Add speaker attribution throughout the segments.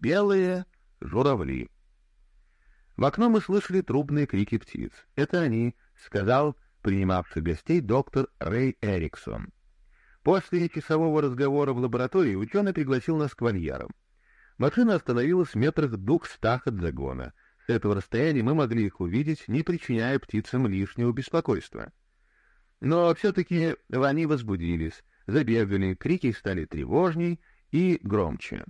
Speaker 1: Белые журавли. В окно мы слышали трубные крики птиц. «Это они», — сказал принимавший гостей доктор Рэй Эриксон. После часового разговора в лаборатории ученый пригласил нас к вольерам. Машина остановилась в метрах двухстах от загона. С этого расстояния мы могли их увидеть, не причиняя птицам лишнего беспокойства. Но все-таки они возбудились, забегали, крики стали тревожней и громче.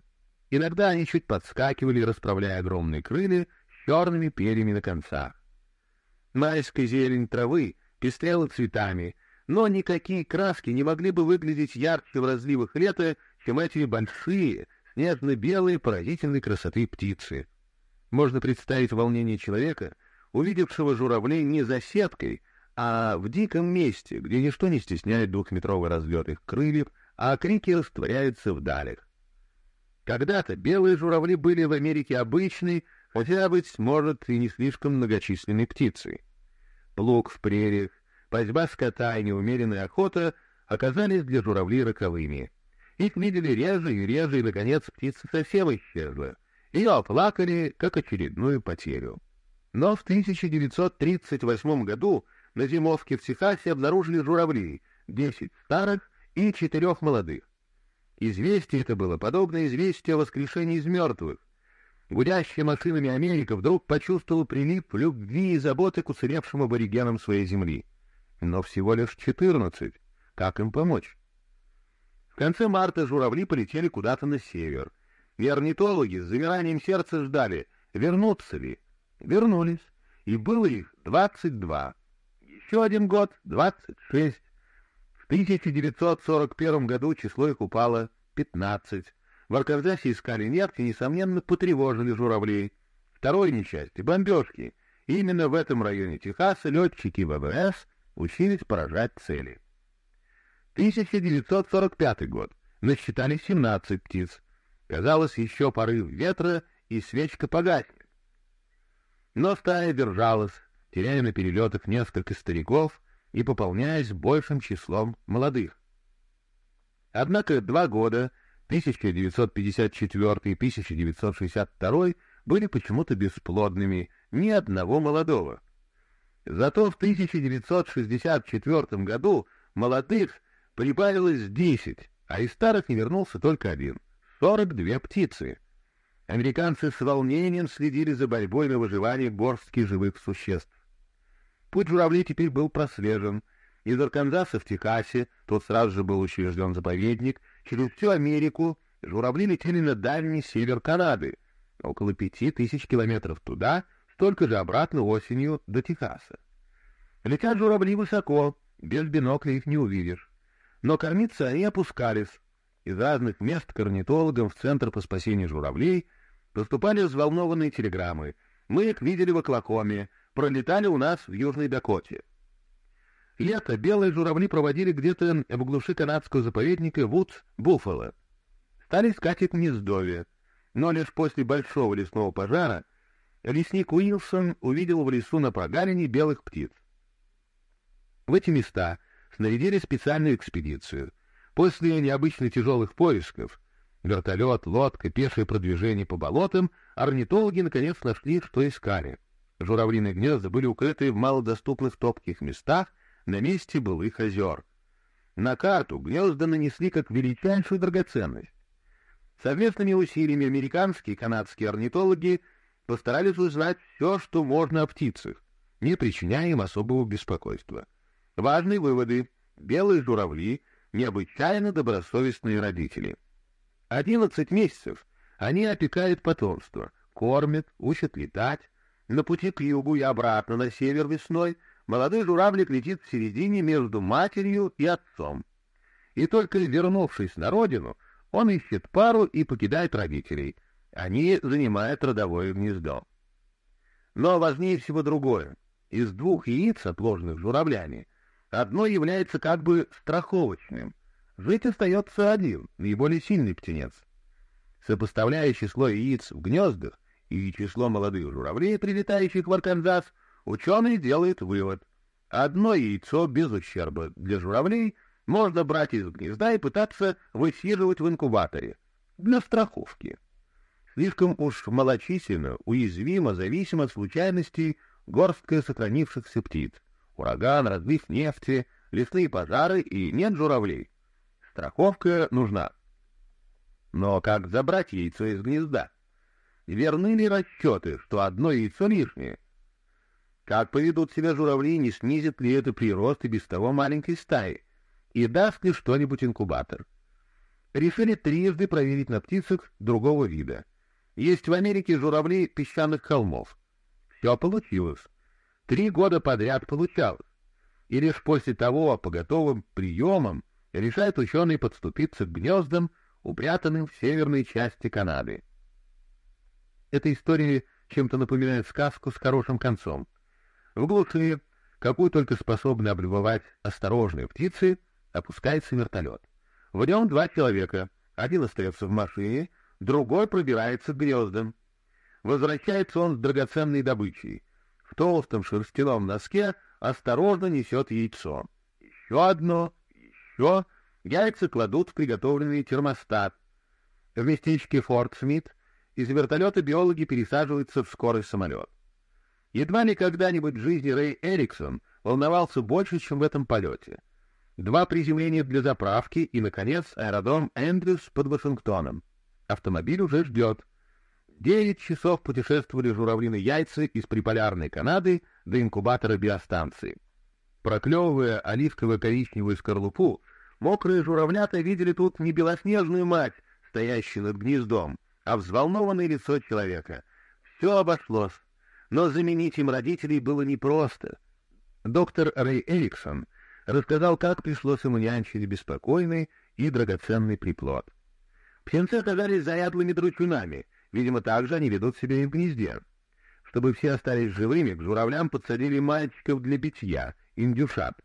Speaker 1: Иногда они чуть подскакивали, расправляя огромные крылья с черными перьями на концах. Майская зелень травы пестрела цветами, но никакие краски не могли бы выглядеть ярче в разливах лета, чем эти большие, снежно-белые, поразительной красоты птицы. Можно представить волнение человека, увидевшего журавлей не за сеткой, а в диком месте, где ничто не стесняет двухметровый разлет их крыльев, а крики растворяются в. Когда-то белые журавли были в Америке обычной, хотя, быть может, и не слишком многочисленной птицей. Плуг в прериях, пастьба скота и неумеренная охота оказались для журавлей роковыми. Их видели реже и реже, и, наконец, птица совсем исчезла. Ее оплакали, как очередную потерю. Но в 1938 году на зимовке в Техасе обнаружили журавлей, десять старых и четырех молодых. Известие это было подобно известию о воскрешении из мертвых. Гудящая машинами Америка вдруг почувствовала прилив любви и заботы к уцелевшим аборигенам своей земли. Но всего лишь четырнадцать. Как им помочь? В конце марта журавли полетели куда-то на север. И орнитологи с замиранием сердца ждали, вернутся ли. Вернулись, и было их двадцать два. Еще один год — двадцать шесть. В 1941 году число их упало пятнадцать. В Аркадзасе искали нефть и, несомненно, потревожили журавлей. Второе несчастье — бомбежки. Именно в этом районе Техаса летчики ВВС учились поражать цели. 1945 год. Насчитали 17 птиц. Казалось, еще порыв ветра, и свечка погаснет. Но стая держалась, теряя на перелетах несколько стариков и пополняясь большим числом молодых. Однако два года 1954 и 1962 были почему-то бесплодными, ни одного молодого. Зато в 1964 году молодых прибавилось 10, а из старых не вернулся только один — 42 птицы. Американцы с волнением следили за борьбой на выживание горстки живых существ. Путь журавлей теперь был прослежен. Из Арканзаса в Техасе, тут сразу же был учрежден заповедник — Через всю Америку журавли летели на дальний север Канады, около пяти тысяч километров туда, столько же обратно осенью до Техаса. Летят журавли высоко, без бинокля их не увидишь. Но кормиться они опускались. Из разных мест к орнитологам в Центр по спасению журавлей поступали взволнованные телеграммы. Мы их видели в Оклахоме, пролетали у нас в Южной Дакоте. Лето белые журавли проводили где-то в глуши канадского заповедника Вудс-Буффало. Стали искать их гнездовье, но лишь после большого лесного пожара лесник Уилсон увидел в лесу на прогалине белых птиц. В эти места снарядили специальную экспедицию. После необычно тяжелых поисков — вертолет, лодка, пешее продвижение по болотам — орнитологи наконец нашли, что искали. Журавлиные гнезда были укрыты в малодоступных топких местах, на месте былых озер. На карту гнезда нанесли как величайшую драгоценность. Совместными усилиями американские и канадские орнитологи постарались узнать все, что можно о птицах, не причиняя им особого беспокойства. Важные выводы. Белые журавли — необычайно добросовестные родители. Одиннадцать месяцев они опекают потомство, кормят, учат летать. На пути к югу и обратно на север весной молодой журавлик летит в середине между матерью и отцом. И только вернувшись на родину, он ищет пару и покидает родителей. Они занимают родовое гнездо. Но важнее всего другое. Из двух яиц, отложенных журавлями, одно является как бы страховочным. Жить остается один, наиболее сильный птенец. Сопоставляя число яиц в гнездах и число молодых журавлей, прилетающих в Арканзас, Ученый делает вывод. Одно яйцо без ущерба для журавлей можно брать из гнезда и пытаться высиживать в инкубаторе для страховки. Слишком уж малочисленно, уязвимо, зависимо от случайностей горстка сохранившихся птиц. Ураган, разлив нефти, лесные пожары и нет журавлей. Страховка нужна. Но как забрать яйцо из гнезда? Верны ли расчеты, что одно яйцо лишнее? Как поведут себя журавли, не снизит ли это прирост и без того маленькой стаи? И даст ли что-нибудь инкубатор? Решили трижды проверить на птицах другого вида. Есть в Америке журавли песчаных холмов. Все получилось. Три года подряд получалось. И лишь после того, по готовым приемам, решают ученые подступиться к гнездам, упрятанным в северной части Канады. Эта история чем-то напоминает сказку с хорошим концом. В глуши, какую только способны облюбовать осторожные птицы, опускается вертолет. В нем два человека. Один остается в машине, другой пробирается к гнездам. Возвращается он с драгоценной добычей. В толстом шерстяном носке осторожно несет яйцо. Еще одно, еще. Яйца кладут в приготовленный термостат. В местечке Форт Смит из вертолета биологи пересаживаются в скорый самолет. Едва ли когда-нибудь в жизни Рэй Эриксон волновался больше, чем в этом полете. Два приземления для заправки и, наконец, аэродром Эндрюс под Вашингтоном. Автомобиль уже ждет. Девять часов путешествовали журавлиные яйца из приполярной Канады до инкубатора биостанции. Проклевывая оливково-коричневую скорлупу, мокрые журавлята видели тут не белоснежную мать, стоящую над гнездом, а взволнованное лицо человека. Все обошлось, но заменить им родителей было непросто. Доктор Рэй Эриксон рассказал, как пришлось ему нянчить беспокойный и драгоценный приплод. Птенцы оказались заядлыми дручунами, видимо, так же они ведут себя и в гнезде. Чтобы все остались живыми, к журавлям подсадили мальчиков для битья, индюшат.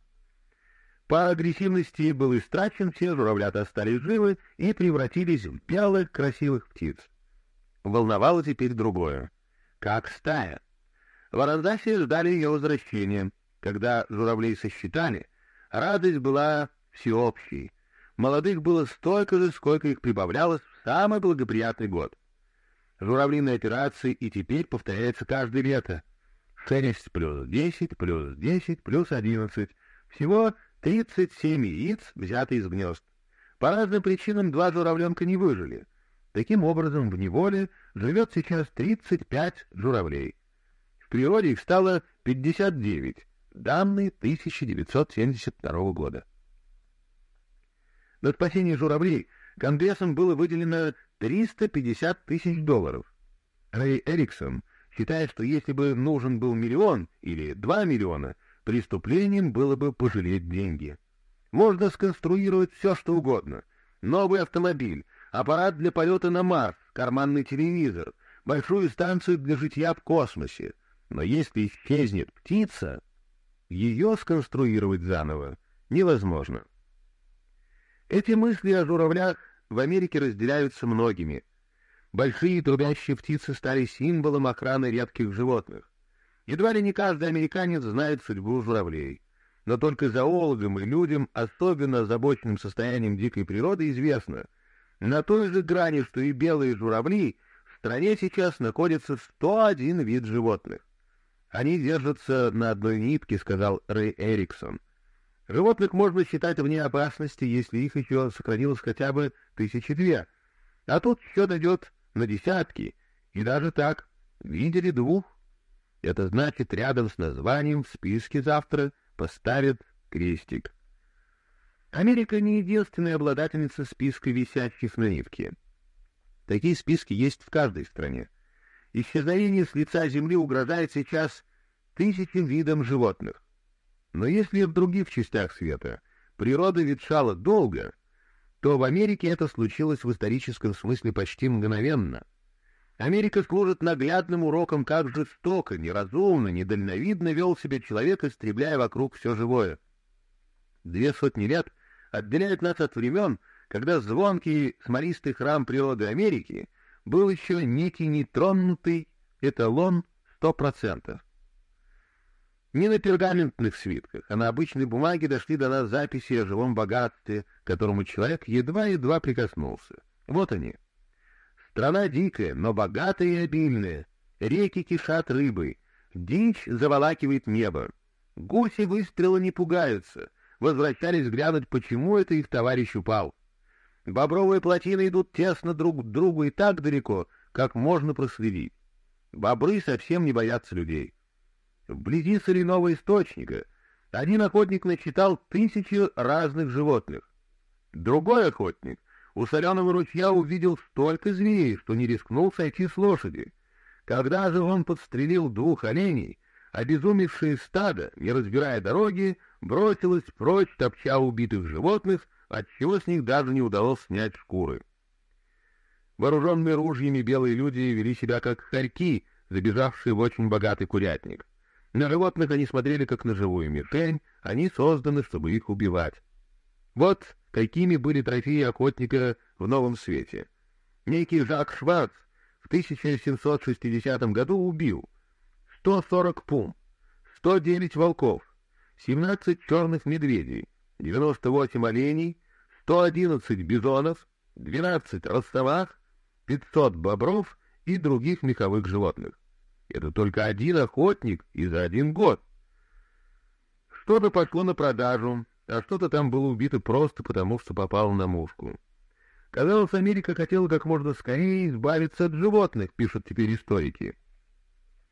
Speaker 1: По агрессивности был истрачен, все журавлята остались живы и превратились в белых красивых птиц. Волновало теперь другое. Как стая? В Арандасе ждали ее возвращения. Когда журавлей сосчитали, радость была всеобщей. Молодых было столько же, сколько их прибавлялось в самый благоприятный год. Журавлиные операции и теперь повторяются каждое лето. Шесть плюс десять, плюс десять, плюс одиннадцать. Всего тридцать семь яиц, взятые из гнезд. По разным причинам два журавленка не выжили. Таким образом, в неволе живет сейчас 35 журавлей. В природе их стало 59, данные 1972 года. На спасение журавлей Конгрессом было выделено 350 тысяч долларов. Рэй Эриксон считает, что если бы нужен был миллион или два миллиона, преступлением было бы пожалеть деньги. Можно сконструировать все, что угодно. Новый автомобиль, аппарат для полета на Марс, карманный телевизор, большую станцию для житья в космосе. Но если исчезнет птица, ее сконструировать заново невозможно. Эти мысли о журавлях в Америке разделяются многими. Большие трубящие птицы стали символом охраны редких животных. Едва ли не каждый американец знает судьбу журавлей. Но только зоологам и людям, особенно озабоченным состоянием дикой природы, известно — на той же грани, что и белые журавли, в стране сейчас находится 101 вид животных. Они держатся на одной нитке, сказал Рэй Эриксон. Животных можно считать вне опасности, если их еще сохранилось хотя бы тысячи две. А тут счет идет на десятки, и даже так видели двух. Это значит, рядом с названием в списке завтра поставят крестик. Америка не единственная обладательница списка висящих на нитке. Такие списки есть в каждой стране. Исчезновение с лица земли угрожает сейчас тысячам видам животных. Но если в других частях света природа ветшала долго, то в Америке это случилось в историческом смысле почти мгновенно. Америка служит наглядным уроком, как жестоко, неразумно, недальновидно вел себя человек, истребляя вокруг все живое. Две сотни лет — отделяют нас от времен, когда звонкий смолистый храм природы Америки был еще некий нетронутый эталон сто процентов. Не на пергаментных свитках, а на обычной бумаге дошли до нас записи о живом богатстве, к которому человек едва-едва прикоснулся. Вот они. Страна дикая, но богатая и обильная. Реки кишат рыбой. Дичь заволакивает небо. Гуси выстрела не пугаются. Возвращались глянуть, почему это их товарищ упал. Бобровые плотины идут тесно друг к другу и так далеко, как можно проследить. Бобры совсем не боятся людей. Вблизи соляного источника один охотник насчитал тысячи разных животных. Другой охотник у соленого ручья увидел столько зверей, что не рискнул сойти с лошади. Когда же он подстрелил двух оленей, обезумевшее стадо, не разбирая дороги, бросилось прочь, топча убитых животных, отчего с них даже не удалось снять шкуры. Вооруженные ружьями белые люди вели себя как хорьки, забежавшие в очень богатый курятник. На животных они смотрели как на живую мишень, они созданы, чтобы их убивать. Вот какими были трофеи охотника в новом свете. Некий Жак Шварц в 1760 году убил 140 пум, 109 волков, 17 черных медведей, 98 оленей, 111 бизонов, 12 ростовах, 500 бобров и других меховых животных. Это только один охотник и за один год. Что-то пошло на продажу, а что-то там было убито просто потому, что попало на мушку. Казалось, Америка хотела как можно скорее избавиться от животных, пишут теперь историки.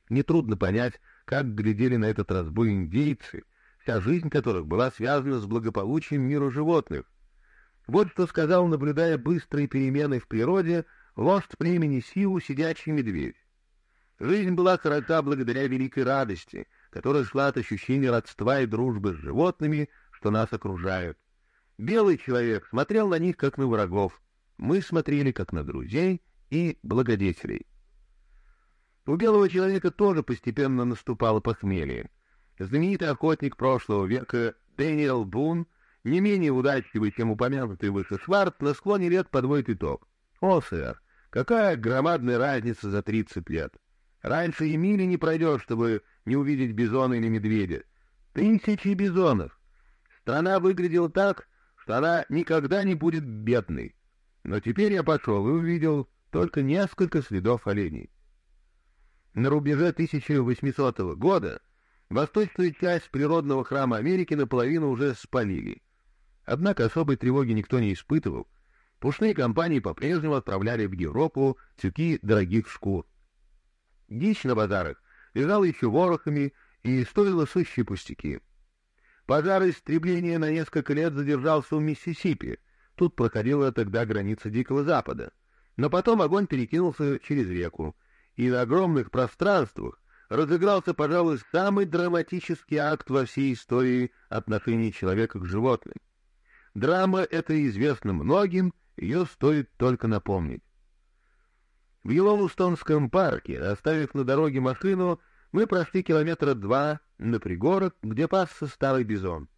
Speaker 1: Нетрудно понять, как глядели на этот разбой индейцы, вся жизнь которых была связана с благополучием мира животных. Вот что сказал, наблюдая быстрые перемены в природе, вождь племени Сиу, сидячий медведь. Жизнь была коротка благодаря великой радости, которая шла от ощущения родства и дружбы с животными, что нас окружают. Белый человек смотрел на них, как на врагов. Мы смотрели, как на друзей и благодетелей. У белого человека тоже постепенно наступало похмелье. Знаменитый охотник прошлого века Дэниел Бун, не менее удачливый, чем упомянутый выше Шварц, на склоне лет подводит итог. «О, сэр, какая громадная разница за тридцать лет! Раньше и мили не пройдешь, чтобы не увидеть бизона или медведя. Тысячи бизонов! Страна выглядела так, что она никогда не будет бедной. Но теперь я пошел и увидел только несколько следов оленей. На рубеже 1800 года Восточную часть природного храма Америки наполовину уже спалили. Однако особой тревоги никто не испытывал. Пушные компании по-прежнему отправляли в Европу тюки дорогих шкур. Дичь на базарах лежала еще ворохами и стоила сущие пустяки. Пожар истребления на несколько лет задержался в Миссисипи. Тут проходила тогда граница Дикого Запада. Но потом огонь перекинулся через реку, и на огромных пространствах разыгрался, пожалуй, самый драматический акт во всей истории отношений человека к животным. Драма эта известна многим, ее стоит только напомнить. В Йеллоустонском парке, оставив на дороге машину, мы прошли километра два на пригорок, где пасся старый бизон.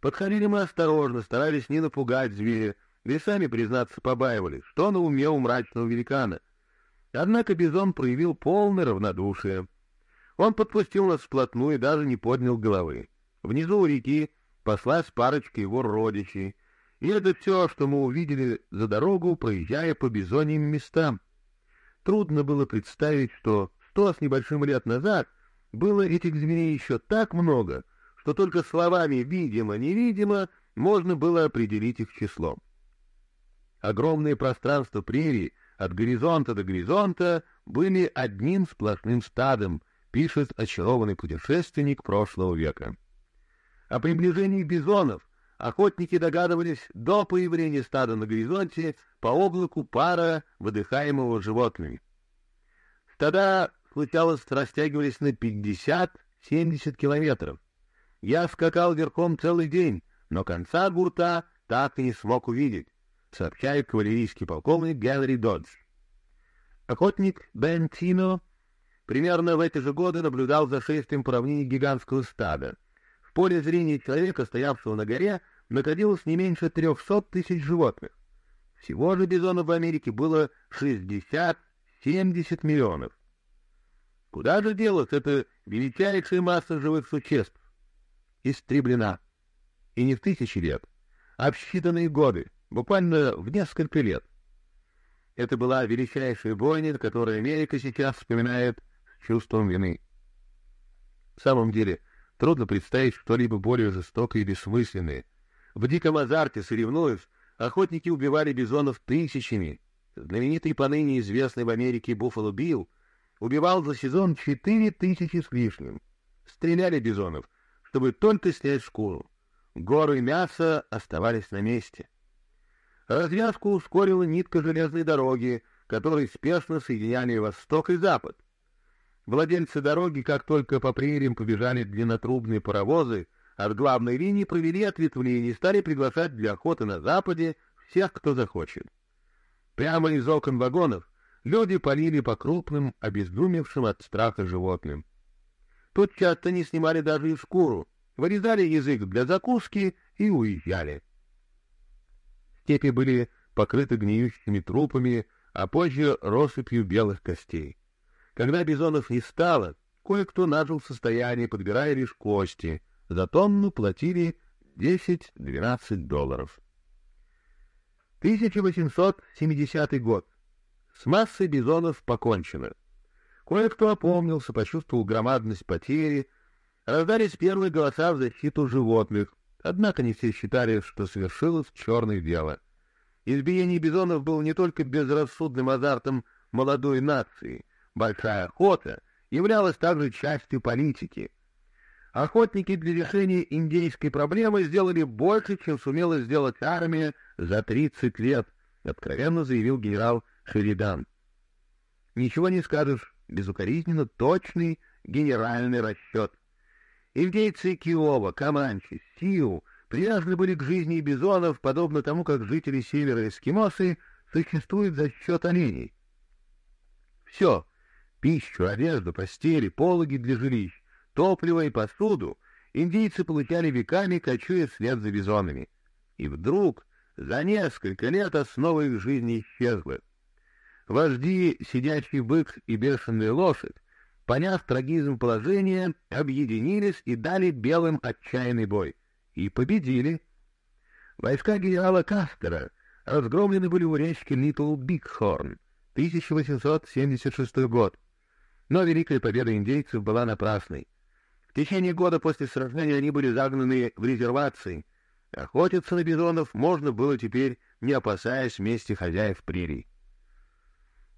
Speaker 1: Подходили мы осторожно, старались не напугать зверя, ведь сами, признаться, побаивались, что на уме у мрачного великана. Однако бизон проявил полное равнодушие. Он подпустил нас вплотную и даже не поднял головы. Внизу у реки послась парочка его родичей, и это все, что мы увидели за дорогу, проезжая по бизоньим местам. Трудно было представить, что сто с небольшим лет назад было этих зверей еще так много, что только словами «видимо-невидимо» можно было определить их число. Огромные пространства прерий от горизонта до горизонта были одним сплошным стадом, пишет очарованный путешественник прошлого века. О приближении бизонов охотники догадывались до появления стада на горизонте по облаку пара, выдыхаемого животными. Стада, случалось, растягивались на 50-70 километров. Я скакал верхом целый день, но конца гурта так и не смог увидеть, сообщает кавалерийский полковник Генри Додж. Охотник Бен Тино примерно в эти же годы наблюдал за шествием по равнине гигантского стада. В поле зрения человека, стоявшего на горе, находилось не меньше трехсот тысяч животных. Всего же бизонов в Америке было 60-70 миллионов. Куда же делась эта величайшая масса живых существ? Истреблена. И не в тысячи лет, а в считанные годы, буквально в несколько лет. Это была величайшая бойня, которую Америка сейчас вспоминает чувством вины. В самом деле, трудно представить что-либо более жестокое и бессмысленное. В диком азарте, соревнуясь, охотники убивали бизонов тысячами. Знаменитый поныне известный в Америке Буффало Билл убивал за сезон четыре тысячи с лишним. Стреляли бизонов, чтобы только снять шкуру. Горы мяса оставались на месте. Развязку ускорила нитка железной дороги, которой спешно соединяли восток и запад. Владельцы дороги, как только по прериям побежали длиннотрубные паровозы, от главной линии провели ответвление и стали приглашать для охоты на западе всех, кто захочет. Прямо из окон вагонов люди полили по крупным, обезумевшим от страха животным. Тут часто не снимали даже и шкуру, вырезали язык для закуски и уезжали. Степи были покрыты гниющими трупами, а позже россыпью белых костей. Когда бизонов не стало, кое-кто нажил состояние, подбирая лишь кости. За тонну платили 10-12 долларов. 1870 год. С массой бизонов покончено. Кое-кто опомнился, почувствовал громадность потери. Раздались первые голоса в защиту животных, однако не все считали, что совершилось черное дело. Избиение бизонов было не только безрассудным азартом молодой нации — Большая охота являлась также частью политики. Охотники для решения индейской проблемы сделали больше, чем сумела сделать армия за 30 лет, откровенно заявил генерал Шеридан. Ничего не скажешь, безукоризненно точный генеральный расчет. Индейцы Киова, Каманчи, Сиу привязаны были к жизни бизонов, подобно тому, как жители севера эскимосы существуют за счет оленей. Все, Пищу, одежду, постели, пологи для жилищ, топливо и посуду индийцы получали веками, кочуя вслед за бизонами. И вдруг за несколько лет основа их жизни исчезла. Вожди, сидящий бык и бешеная лошадь, поняв трагизм положения, объединились и дали белым отчаянный бой. И победили. Войска генерала Кастера разгромлены были у речки Литл Бигхорн, 1876 год. Но великая победа индейцев была напрасной. В течение года после сражения они были загнаны в резервации. Охотиться на бизонов можно было теперь, не опасаясь вместе хозяев прерий.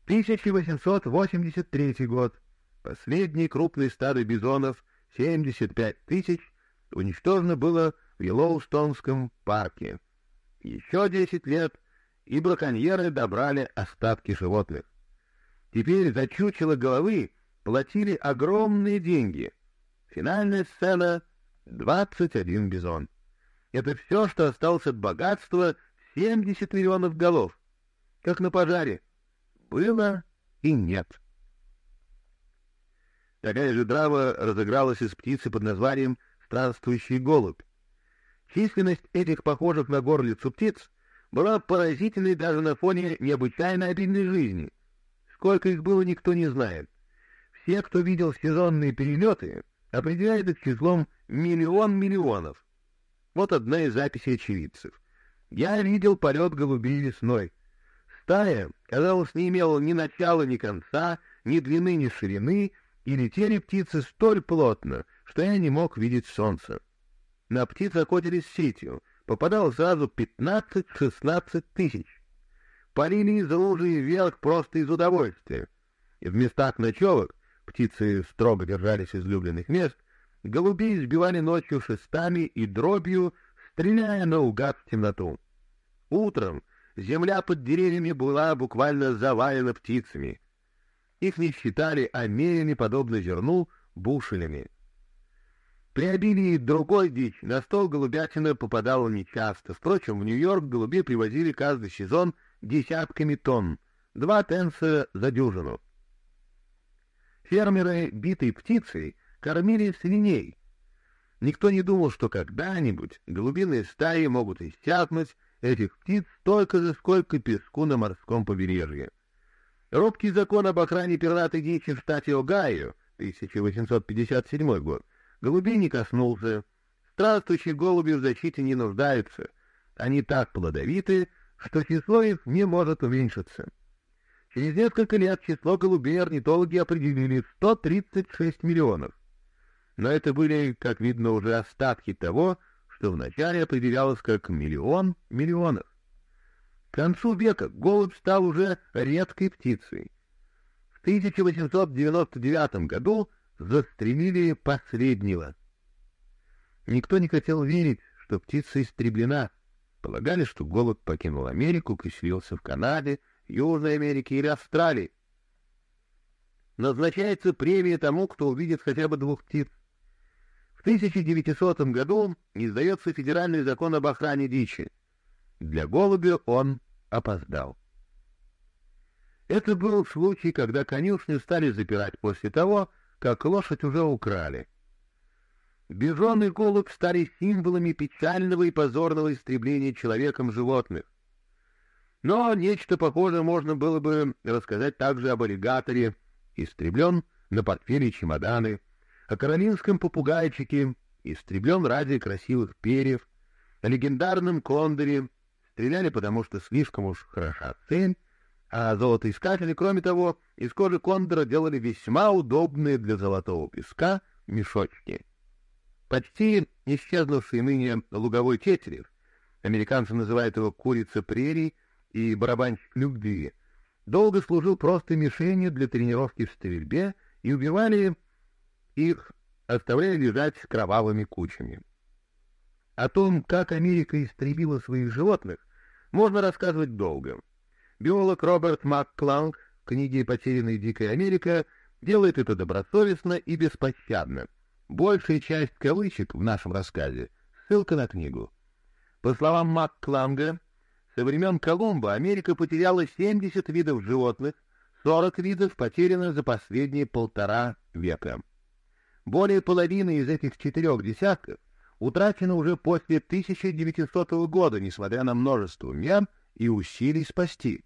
Speaker 1: 1883 год. Последний крупный стадо бизонов, 75 тысяч, уничтожено было в Йеллоустонском парке. Еще 10 лет, и браконьеры добрали остатки животных. Теперь за чучело головы платили огромные деньги. Финальная сцена — 21 бизон. Это все, что осталось от богатства 70 миллионов голов. Как на пожаре. Было и нет. Такая же драма разыгралась из птицы под названием «Странствующий голубь». Численность этих похожих на горлицу птиц была поразительной даже на фоне необычайно обильной жизни. Сколько их было, никто не знает. Те, кто видел сезонные перелеты, определяют их числом миллион миллионов. Вот одна из записей очевидцев. Я видел полет голубей весной. Стая, казалось, не имела ни начала, ни конца, ни длины, ни ширины, и летели птицы столь плотно, что я не мог видеть солнце. На птиц охотились сетью, попадало сразу пятнадцать-шестнадцать тысяч. Парили из лужи вверх просто из удовольствия. И в местах ночевок птицы строго держались излюбленных мест, голубей сбивали ночью шестами и дробью, стреляя наугад в темноту. Утром земля под деревьями была буквально завалена птицами. Их не считали, а меряли, подобно зерну, бушелями. При обилии другой дичь на стол голубятина попадала нечасто. Впрочем, в Нью-Йорк голубей привозили каждый сезон десятками тонн, два пенса за дюжину. Фермеры битой птицей кормили свиней. Никто не думал, что когда-нибудь голубиные стаи могут иссякнуть этих птиц столько же, сколько песку на морском побережье. Робкий закон об охране пернатой дичи в штате Огайо, 1857 год, голубей не коснулся. Странствующие голуби в защите не нуждаются. Они так плодовиты, что число их не может уменьшиться. Через несколько лет число голубей орнитологи определили 136 миллионов. Но это были, как видно, уже остатки того, что вначале определялось как миллион миллионов. К концу века голубь стал уже редкой птицей. В 1899 году застрелили последнего. Никто не хотел верить, что птица истреблена. Полагали, что голубь покинул Америку, поселился в Канаде, Южной Америке или Австралии. Назначается премия тому, кто увидит хотя бы двух птиц. В 1900 году издается федеральный закон об охране дичи. Для голубя он опоздал. Это был случай, когда конюшню стали запирать после того, как лошадь уже украли. Бежон и голубь стали символами печального и позорного истребления человеком животных. Но нечто похожее можно было бы рассказать также об аллигаторе, истреблен на портфеле чемоданы, о каролинском попугайчике, истреблен ради красивых перьев, о легендарном кондоре, стреляли потому, что слишком уж хороша цель, а золотоискатели, кроме того, из кожи кондора делали весьма удобные для золотого песка мешочки. Почти исчезнувший ныне луговой тетерев, американцы называют его курица прерий и барабанщик любви, долго служил просто мишенью для тренировки в стрельбе и убивали их, оставляя лежать кровавыми кучами. О том, как Америка истребила своих животных, можно рассказывать долго. Биолог Роберт МакКланг в книге «Потерянная дикая Америка» делает это добросовестно и беспощадно. Большая часть кавычек в нашем рассказе — ссылка на книгу. По словам МакКланга, со времен Колумба Америка потеряла 70 видов животных, 40 видов потеряно за последние полтора века. Более половины из этих четырех десятков утрачено уже после 1900 года, несмотря на множество мер и усилий спасти.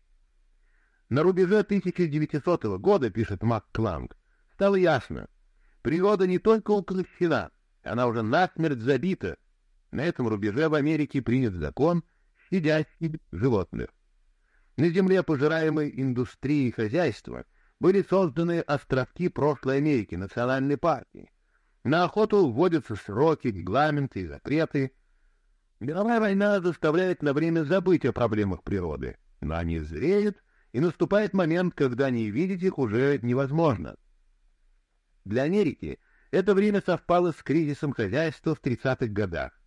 Speaker 1: На рубеже 1900 года, пишет МакКланг, стало ясно, природа не только укрощена, она уже насмерть забита. На этом рубеже в Америке принят закон, щадящий животных. На земле пожираемой индустрии хозяйства были созданы островки прошлой Америки, национальные парки. На охоту вводятся сроки, регламенты и запреты. Мировая война заставляет на время забыть о проблемах природы, но они зреют и наступает момент, когда не видеть их уже невозможно. Для Америки это время совпало с кризисом хозяйства в 30-х годах.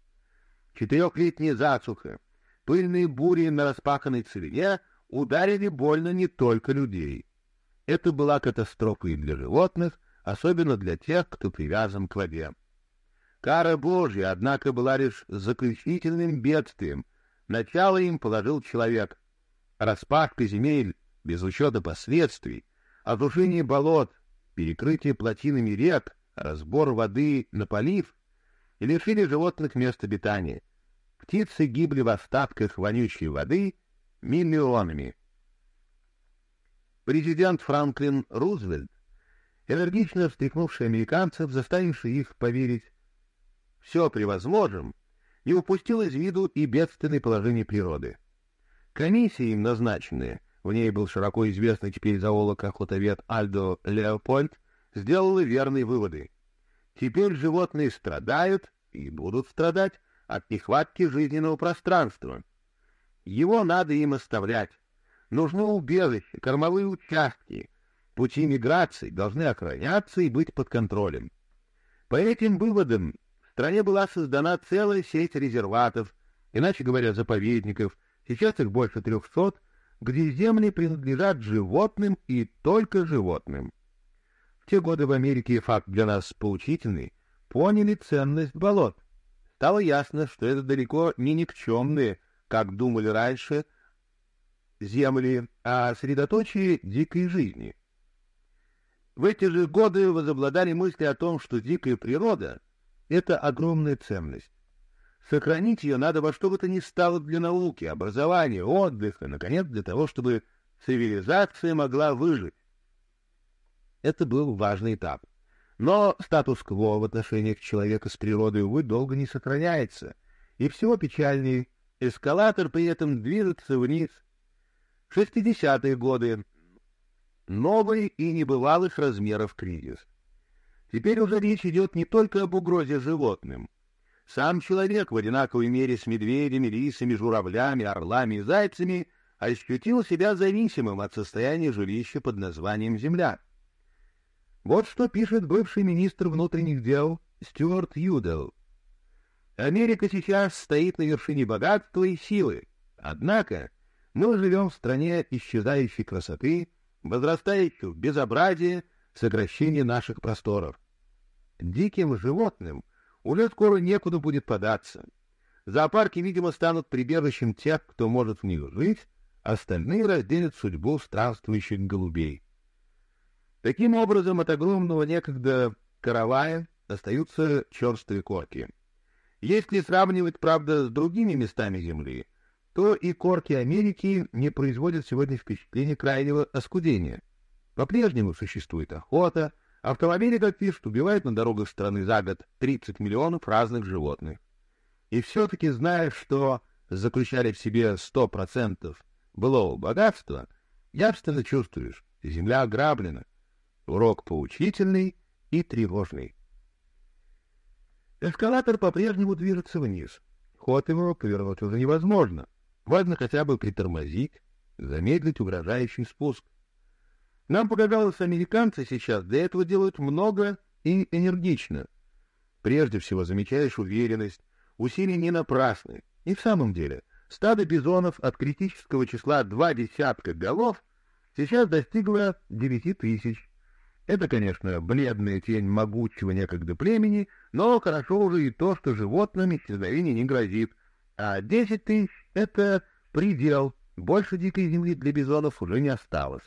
Speaker 1: Четырехлетняя засуха, пыльные бури на распаханной целине ударили больно не только людей. Это была катастрофа и для животных, особенно для тех, кто привязан к воде. Кара Божья, однако, была лишь заключительным бедствием. Начало им положил человек, распашка земель без учета последствий, осушение болот, перекрытие плотинами рек, разбор воды на полив и лишили животных мест обитания. Птицы гибли в остатках вонючей воды миллионами. Президент Франклин Рузвельт, энергично встряхнувший американцев, заставивший их поверить «все превозможем», не упустил из виду и бедственное положение природы. Комиссии им назначенные, в ней был широко известный теперь зоолог-охотовед Альдо Леопольд, сделала верные выводы. Теперь животные страдают и будут страдать от нехватки жизненного пространства. Его надо им оставлять. Нужны убежища, кормовые участки. Пути миграции должны охраняться и быть под контролем. По этим выводам в стране была создана целая сеть резерватов, иначе говоря, заповедников, Сейчас их больше трехсот, где земли принадлежат животным и только животным. В те годы в Америке факт для нас поучительный, поняли ценность болот. Стало ясно, что это далеко не никчемные, как думали раньше, земли, а средоточие дикой жизни. В эти же годы возобладали мысли о том, что дикая природа — это огромная ценность. Сохранить ее надо во что бы то ни стало для науки, образования, отдыха, наконец, для того, чтобы цивилизация могла выжить. Это был важный этап. Но статус-кво в отношениях человека с природой, увы, долго не сохраняется, и всего печальнее, эскалатор при этом движется вниз. В 60-е годы новый и небывалых размеров кризис. Теперь уже речь идет не только об угрозе животным. Сам человек в одинаковой мере с медведями, лисами, журавлями, орлами и зайцами ощутил себя зависимым от состояния жилища под названием «Земля». Вот что пишет бывший министр внутренних дел Стюарт Юдел. Америка сейчас стоит на вершине богатства и силы. Однако мы живем в стране исчезающей красоты, возрастающего безобразия, сокращения наших просторов. Диким животным уже скоро некуда будет податься. Зоопарки, видимо, станут прибежищем тех, кто может в них жить, остальные разделят судьбу странствующих голубей. Таким образом, от огромного некогда каравая остаются черствые корки. Если сравнивать, правда, с другими местами Земли, то и корки Америки не производят сегодня впечатления крайнего оскудения. По-прежнему существует охота, автомобили, как пишут, убивают на дорогах страны за год 30 миллионов разных животных. И все-таки, зная, что заключали в себе 100% былого богатства, явственно чувствуешь, земля ограблена. Урок поучительный и тревожный. Эскалатор по-прежнему движется вниз. Ход его повернуть уже невозможно. Важно хотя бы притормозить, замедлить угрожающий спуск. Нам показалось, американцы сейчас для этого делают много и энергично. Прежде всего замечаешь уверенность, усилия не напрасны. И в самом деле — стадо бизонов от критического числа два десятка голов сейчас достигло девяти тысяч. Это, конечно, бледная тень могучего некогда племени, но хорошо уже и то, что животным исчезновение не грозит. А десять тысяч — это предел, больше дикой земли для бизонов уже не осталось.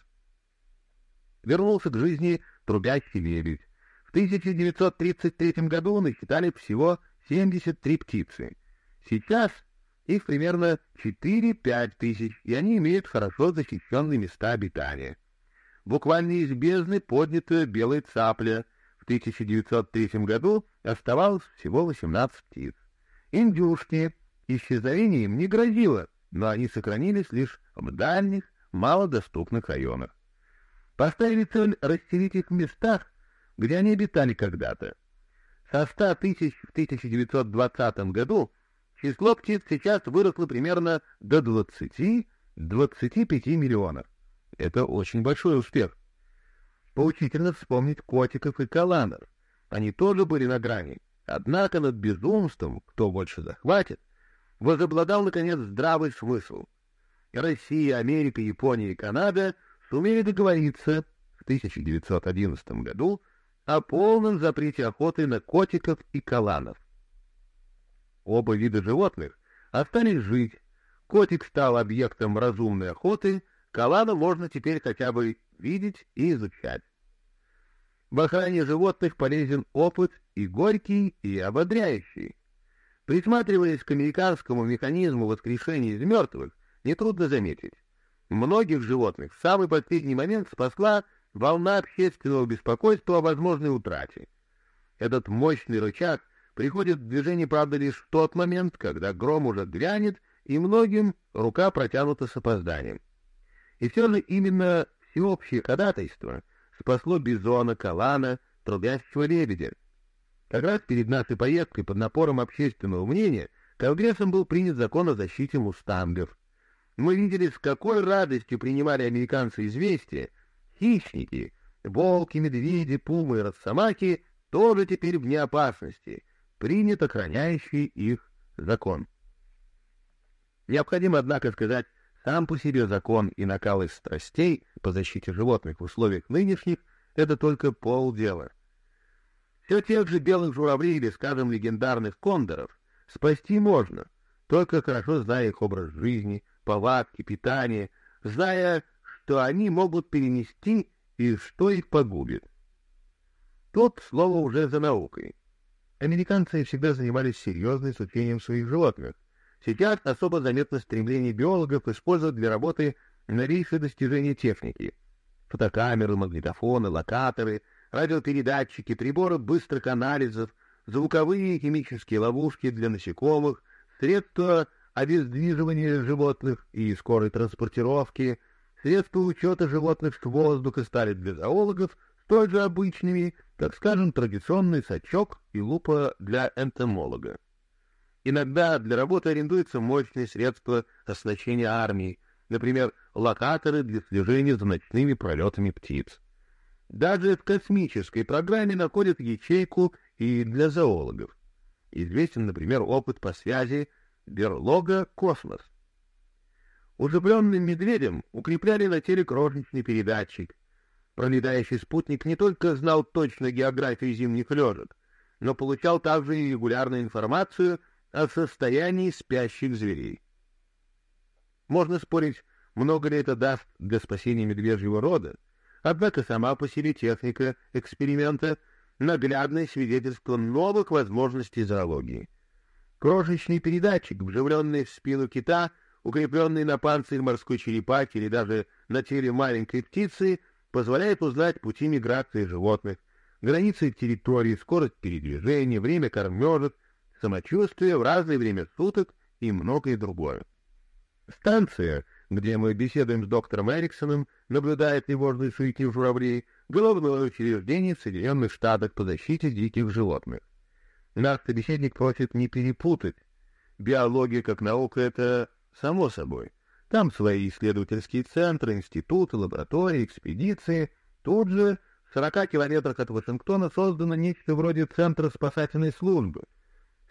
Speaker 1: Вернулся к жизни трубящий лебедь. В 1933 году насчитали всего 73 птицы. Сейчас их примерно 4-5 тысяч, и они имеют хорошо защищенные места обитания. Буквально из бездны поднятая белая цапля. В 1903 году оставалось всего 18 птиц. Индюшки. Исчезновение им не грозило, но они сохранились лишь в дальних, малодоступных районах. Поставили цель расселить их в местах, где они обитали когда-то. Со 100 тысяч в 1920 году число птиц сейчас выросло примерно до 20-25 миллионов. Это очень большой успех. Поучительно вспомнить котиков и каланов. Они тоже были на грани. Однако над безумством, кто больше захватит, возобладал, наконец, здравый смысл. Россия, Америка, Япония и Канада сумели договориться в 1911 году о полном запрете охоты на котиков и каланов. Оба вида животных остались жить. Котик стал объектом разумной охоты, калана можно теперь хотя бы видеть и изучать. В охране животных полезен опыт и горький, и ободряющий. Присматриваясь к американскому механизму воскрешения из мертвых, нетрудно заметить. Многих животных в самый последний момент спасла волна общественного беспокойства о возможной утрате. Этот мощный рычаг приходит в движение, правда, лишь в тот момент, когда гром уже грянет, и многим рука протянута с опозданием. И все же именно всеобщее ходатайство спасло бизона, калана, трубящего лебедя. Как раз перед нашей поездкой под напором общественного мнения Конгрессом был принят закон о защите мустангов. Мы видели, с какой радостью принимали американцы известие, хищники, волки, медведи, пумы и росомаки тоже теперь вне опасности, принят охраняющий их закон. Необходимо, однако, сказать, сам по себе закон и накал из страстей по защите животных в условиях нынешних — это только полдела. Все тех же белых журавлей или, скажем, легендарных кондоров спасти можно, только хорошо зная их образ жизни, повадки, питание, зная, что они могут перенести и что их погубит. Тут слово уже за наукой. Американцы всегда занимались серьезно изучением своих животных. Сейчас особо заметно стремление биологов использовать для работы новейшие достижения техники. Фотокамеры, магнитофоны, локаторы, радиопередатчики, приборы быстрых анализов, звуковые и химические ловушки для насекомых, средства обездвиживания животных и скорой транспортировки, Средства учета животных с воздуха стали для зоологов столь же обычными, как, скажем, традиционный сачок и лупа для энтомолога. Иногда для работы арендуются мощные средства оснащения армии, например, локаторы для слежения за ночными пролетами птиц. Даже в космической программе находят ячейку и для зоологов. Известен, например, опыт по связи берлога-космос. Уживленным медведем укрепляли на теле крошечный передатчик. Пролетающий спутник не только знал точно географию зимних лежек, но получал также и регулярную информацию о состоянии спящих зверей. Можно спорить, много ли это даст для спасения медвежьего рода, однако сама по себе техника эксперимента — наглядное свидетельство новых возможностей зоологии. Крошечный передатчик, вживленный в спину кита, укрепленный на панцире морской черепахи или даже на теле маленькой птицы, позволяет узнать пути миграции животных, границы территории, скорость передвижения, время кормежек, самочувствие в разное время суток и многое другое. Станция, где мы беседуем с доктором Эриксоном, наблюдает тревожные суети журавлей, главное учреждение Соединенных Штатов по защите диких животных. Наш собеседник просит не перепутать. Биология как наука — это само собой. Там свои исследовательские центры, институты, лаборатории, экспедиции. Тут же, в 40 километрах от Вашингтона, создано нечто вроде Центра спасательной службы.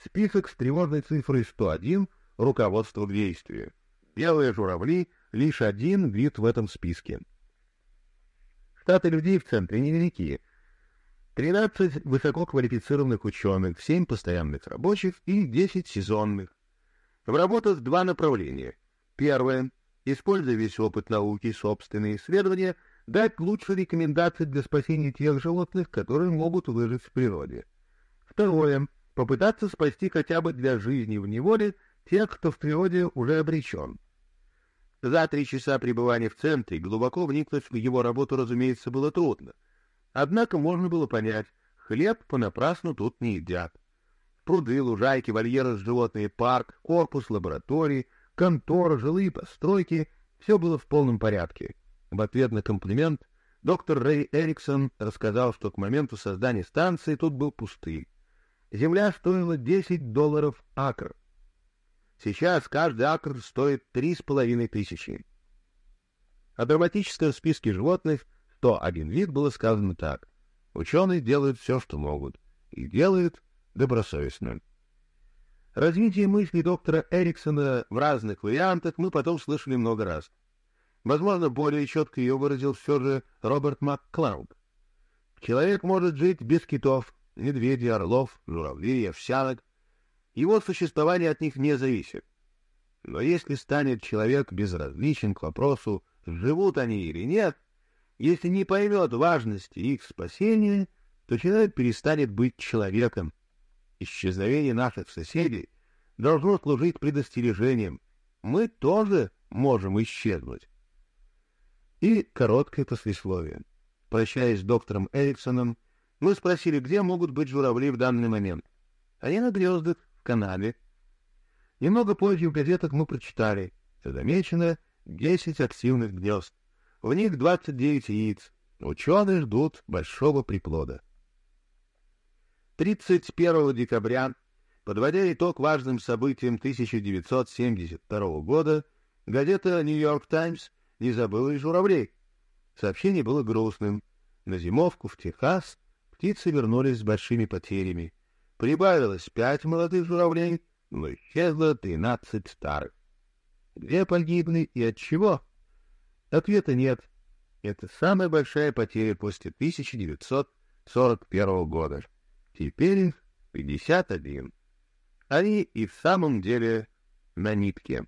Speaker 1: Список с тревожной цифрой 101 — руководство к действию. Белые журавли — лишь один вид в этом списке. Штаты людей в центре невелики. 13 высококвалифицированных ученых, 7 постоянных рабочих и 10 сезонных. В работах два направления. Первое. Используя весь опыт науки и собственные исследования, дать лучшие рекомендации для спасения тех животных, которые могут выжить в природе. Второе. Попытаться спасти хотя бы для жизни в неволе тех, кто в природе уже обречен. За три часа пребывания в центре глубоко вникнуть в его работу, разумеется, было трудно. Однако можно было понять, хлеб понапрасну тут не едят. Пруды, лужайки, вольеры с животные, парк, корпус, лаборатории, контора, жилые постройки — все было в полном порядке. В ответ на комплимент доктор Рэй Эриксон рассказал, что к моменту создания станции тут был пустырь. Земля стоила 10 долларов акр — Сейчас каждый акр стоит три с половиной тысячи. О драматическом списке животных 101 вид было сказано так. Ученые делают все, что могут, и делают добросовестно. Развитие мысли доктора Эриксона в разных вариантах мы потом слышали много раз. Возможно, более четко ее выразил все же Роберт МакКлауд. Человек может жить без китов, медведей, орлов, журавлей, овсянок, его существование от них не зависит. Но если станет человек безразличен к вопросу, живут они или нет, если не поймет важности их спасения, то человек перестанет быть человеком. Исчезновение наших соседей должно служить предостережением. Мы тоже можем исчезнуть. И короткое послесловие. Прощаясь с доктором Эриксоном, мы спросили, где могут быть журавли в данный момент. Они на гнездах, канале. Немного позже в газетах мы прочитали, замечено 10 активных гнезд. В них 29 яиц. Ученые ждут большого приплода. 31 декабря, подводя итог важным событиям 1972 года, газета «Нью-Йорк Таймс» не забыла и журавлей. Сообщение было грустным. На зимовку в Техас птицы вернулись с большими потерями. Прибавилось пять молодых журавлей, но исчезло тринадцать старых. Где погибли и от чего? Ответа нет. Это самая большая потеря после 1941 года. Теперь их 51. Они и в самом деле на нитке.